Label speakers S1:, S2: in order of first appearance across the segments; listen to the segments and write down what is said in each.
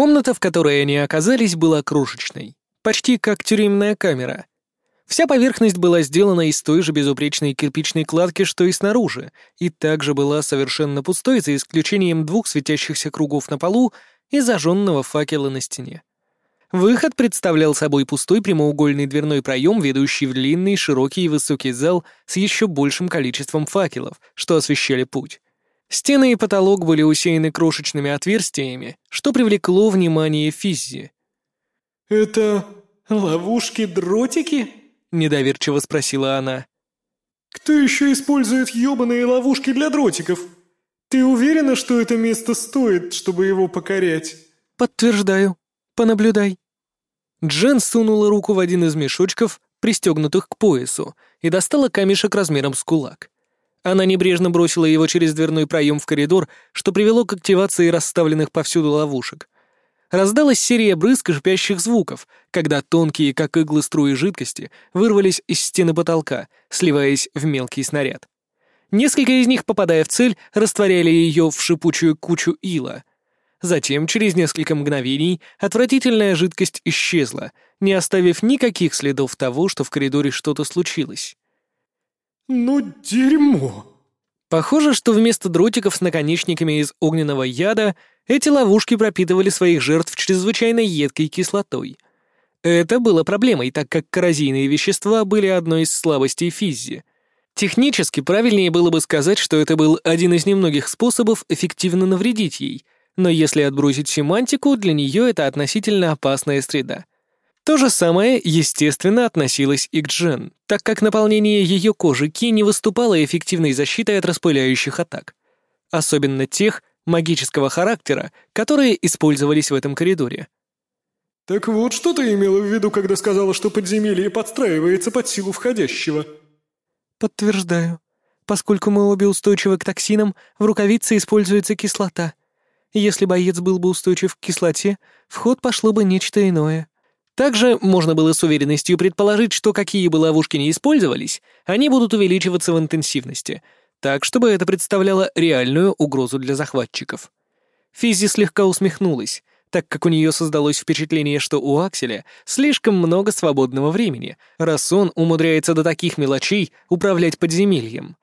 S1: Комната, в которой они оказались, была крошечной, почти как тюремная камера. Вся поверхность была сделана из той же безупречной кирпичной кладки, что и снаружи, и также была совершенно пустой, за исключением двух светящихся кругов на полу и зажженного факела на стене. Выход представлял собой пустой прямоугольный дверной проем, ведущий в длинный, широкий и высокий зал с еще большим количеством факелов, что освещали путь. Стены и потолок были усеяны крошечными отверстиями, что привлекло внимание Физзи.
S2: «Это ловушки-дротики?» — недоверчиво спросила она. «Кто еще использует ёбаные ловушки для дротиков? Ты уверена, что это место стоит, чтобы его покорять?»
S1: «Подтверждаю. Понаблюдай». Джен сунула руку в один из мешочков, пристегнутых к поясу, и достала камешек размером с кулак. Она небрежно бросила его через дверной проем в коридор, что привело к активации расставленных повсюду ловушек. Раздалась серия брызг и шипящих звуков, когда тонкие, как иглы струи жидкости, вырвались из стены потолка, сливаясь в мелкий снаряд. Несколько из них, попадая в цель, растворяли ее в шипучую кучу ила. Затем, через несколько мгновений, отвратительная жидкость исчезла, не оставив никаких следов того, что в коридоре что-то случилось.
S2: «Ну, дерьмо!»
S1: Похоже, что вместо дротиков с наконечниками из огненного яда эти ловушки пропитывали своих жертв чрезвычайно едкой кислотой. Это было проблемой, так как коррозийные вещества были одной из слабостей физзи. Технически правильнее было бы сказать, что это был один из немногих способов эффективно навредить ей, но если отбросить семантику, для нее это относительно опасная среда. То же самое, естественно, относилось и к Джен, так как наполнение ее кожи Ки не выступало эффективной защитой от распыляющих атак. Особенно тех магического характера, которые использовались в этом коридоре.
S2: «Так вот, что ты имела в виду, когда сказала, что подземелье подстраивается под силу входящего?»
S1: «Подтверждаю. Поскольку мы обе устойчивы к токсинам, в рукавице используется кислота. Если боец был бы устойчив к кислоте, в ход пошло бы нечто иное. Также можно было с уверенностью предположить, что какие бы ловушки ни использовались, они будут увеличиваться в интенсивности, так, чтобы это представляло реальную угрозу для захватчиков. Физи слегка усмехнулась, так как у нее создалось впечатление, что у Акселя слишком много свободного времени, раз он умудряется до таких мелочей управлять подземельем.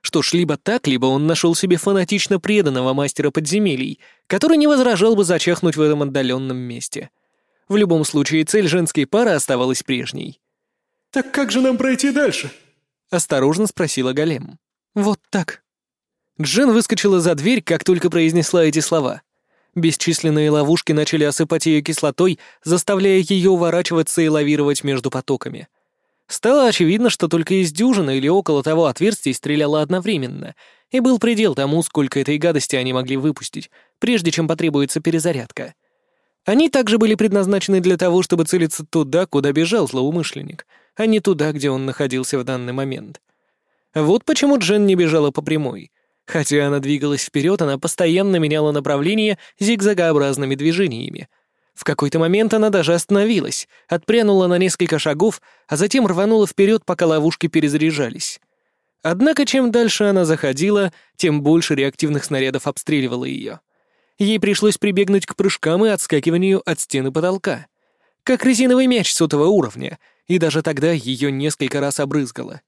S1: Что ж, либо так, либо он нашел себе фанатично преданного мастера подземелий, который не возражал бы зачахнуть в этом отдаленном месте. В любом случае, цель женской пары оставалась прежней.
S2: «Так как же нам пройти дальше?»
S1: — осторожно спросила Голем. «Вот так». Джен выскочила за дверь, как только произнесла эти слова. Бесчисленные ловушки начали осыпать ее кислотой, заставляя ее уворачиваться и лавировать между потоками. Стало очевидно, что только из дюжины или около того отверстий стреляло одновременно, и был предел тому, сколько этой гадости они могли выпустить, прежде чем потребуется перезарядка. Они также были предназначены для того, чтобы целиться туда, куда бежал злоумышленник, а не туда, где он находился в данный момент. Вот почему Джен не бежала по прямой. Хотя она двигалась вперед, она постоянно меняла направление зигзагообразными движениями. В какой-то момент она даже остановилась, отпрянула на несколько шагов, а затем рванула вперед, пока ловушки перезаряжались. Однако чем дальше она заходила, тем больше реактивных снарядов обстреливало ее ей пришлось прибегнуть к прыжкам и отскакиванию от стены потолка. Как резиновый мяч сотого уровня, и даже тогда ее несколько раз обрызгало.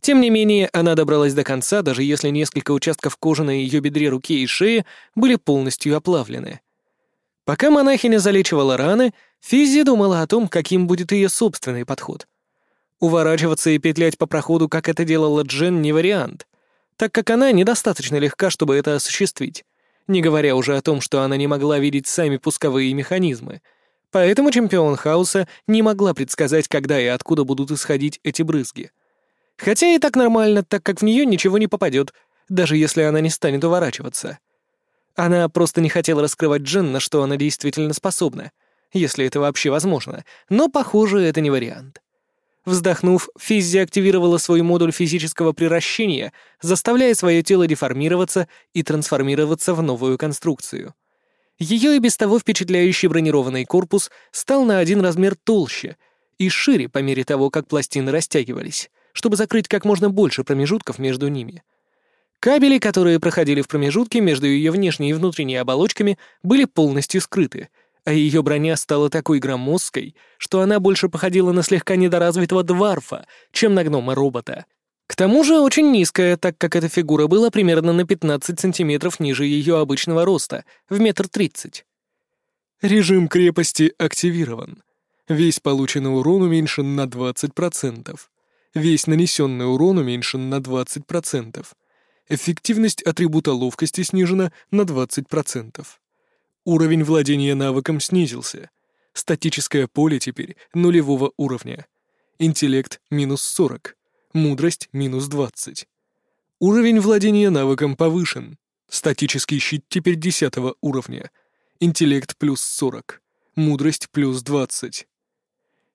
S1: Тем не менее, она добралась до конца, даже если несколько участков кожи на ее бедре, руке и шее были полностью оплавлены. Пока монахиня залечивала раны, Физи думала о том, каким будет ее собственный подход. Уворачиваться и петлять по проходу, как это делала Джен, не вариант, так как она недостаточно легка, чтобы это осуществить не говоря уже о том, что она не могла видеть сами пусковые механизмы. Поэтому чемпион хаоса не могла предсказать, когда и откуда будут исходить эти брызги. Хотя и так нормально, так как в нее ничего не попадет, даже если она не станет уворачиваться. Она просто не хотела раскрывать Джен, на что она действительно способна, если это вообще возможно, но, похоже, это не вариант. Вздохнув, Физзи активировала свой модуль физического приращения, заставляя свое тело деформироваться и трансформироваться в новую конструкцию. Ее и без того впечатляющий бронированный корпус стал на один размер толще и шире по мере того, как пластины растягивались, чтобы закрыть как можно больше промежутков между ними. Кабели, которые проходили в промежутке между ее внешней и внутренней оболочками, были полностью скрыты, а ее броня стала такой громоздкой, что она больше походила на слегка недоразвитого дварфа, чем на гнома-робота. К тому же очень низкая, так как эта фигура была примерно на 15 сантиметров ниже ее обычного роста, в метр тридцать.
S2: Режим крепости активирован. Весь полученный урон уменьшен на 20%. Весь нанесенный урон уменьшен на 20%. Эффективность атрибута ловкости снижена на 20%. Уровень владения навыком снизился. Статическое поле теперь нулевого уровня. Интеллект — минус 40. Мудрость — минус 20. Уровень владения навыком повышен. Статический щит теперь 10 уровня. Интеллект плюс 40. Мудрость плюс 20.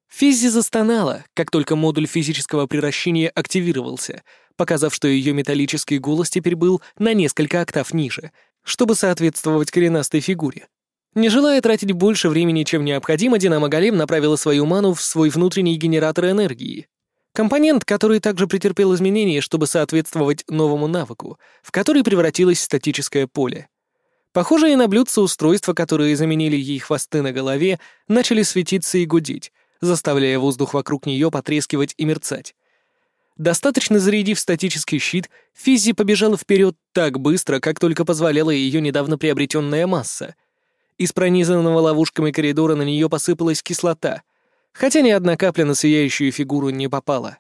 S1: Физзи застонала, как только модуль физического превращения активировался, показав, что ее металлический голос теперь был на несколько октав ниже — чтобы соответствовать коренастой фигуре. Не желая тратить больше времени, чем необходимо, Динамо Голем направила свою ману в свой внутренний генератор энергии. Компонент, который также претерпел изменения, чтобы соответствовать новому навыку, в который превратилось статическое поле. Похожие на блюдца устройства, которые заменили ей хвосты на голове, начали светиться и гудеть, заставляя воздух вокруг нее потрескивать и мерцать. Достаточно зарядив статический щит, Физзи побежала вперед так быстро, как только позволяла ее недавно приобретенная масса. Из пронизанного ловушками коридора на нее посыпалась кислота, хотя ни одна капля на сияющую фигуру не попала.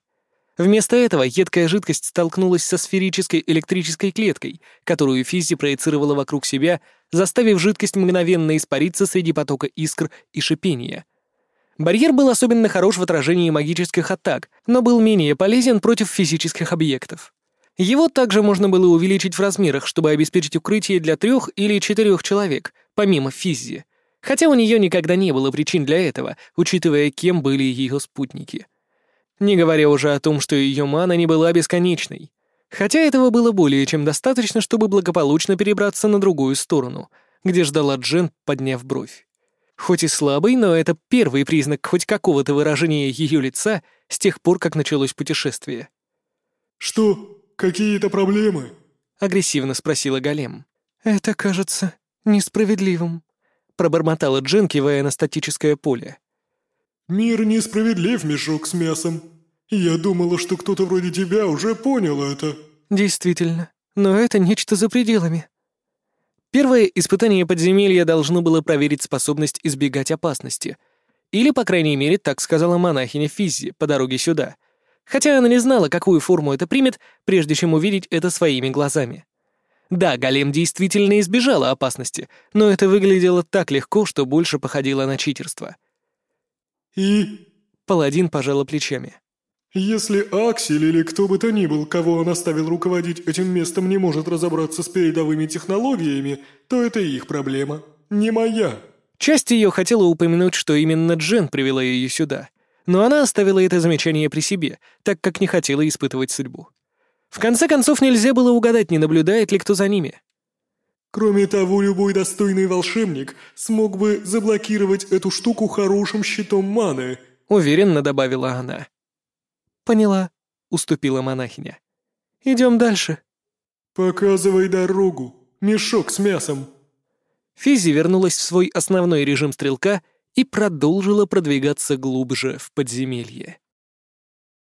S1: Вместо этого едкая жидкость столкнулась со сферической электрической клеткой, которую Физзи проецировала вокруг себя, заставив жидкость мгновенно испариться среди потока искр и шипения — Барьер был особенно хорош в отражении магических атак, но был менее полезен против физических объектов. Его также можно было увеличить в размерах, чтобы обеспечить укрытие для трех или четырех человек, помимо физи. Хотя у нее никогда не было причин для этого, учитывая, кем были ее спутники. Не говоря уже о том, что ее мана не была бесконечной. Хотя этого было более чем достаточно, чтобы благополучно перебраться на другую сторону, где ждала Джен, подняв бровь. Хоть и слабый, но это первый признак хоть какого-то выражения ее лица с тех пор, как началось путешествие.
S2: «Что, какие-то проблемы?»
S1: — агрессивно спросила Голем.
S2: «Это кажется несправедливым», — пробормотала Джен, кивая на статическое поле. «Мир несправедлив, мешок с мясом. Я думала, что кто-то вроде тебя уже понял это».
S1: «Действительно, но это нечто за пределами», Первое испытание подземелья должно было проверить способность избегать опасности. Или, по крайней мере, так сказала монахиня Физзи по дороге сюда. Хотя она не знала, какую форму это примет, прежде чем увидеть это своими глазами. Да, голем действительно избежала опасности, но это выглядело так легко, что больше походило на читерство.
S2: «И?»
S1: Паладин пожала плечами.
S2: Если Аксель или кто бы то ни был, кого он оставил руководить этим местом, не может разобраться с передовыми технологиями, то это их проблема, не моя».
S1: Часть ее хотела упомянуть, что именно Джен привела ее сюда, но она оставила это замечание при себе, так как не хотела испытывать судьбу. В конце концов, нельзя было угадать, не наблюдает ли кто за ними.
S2: Кроме того, любой достойный волшебник смог бы заблокировать эту штуку хорошим щитом маны,
S1: уверенно добавила она.
S2: «Поняла», — уступила монахиня. «Идем дальше». «Показывай дорогу, мешок с мясом».
S1: Физи вернулась в свой основной режим стрелка и продолжила продвигаться глубже в подземелье.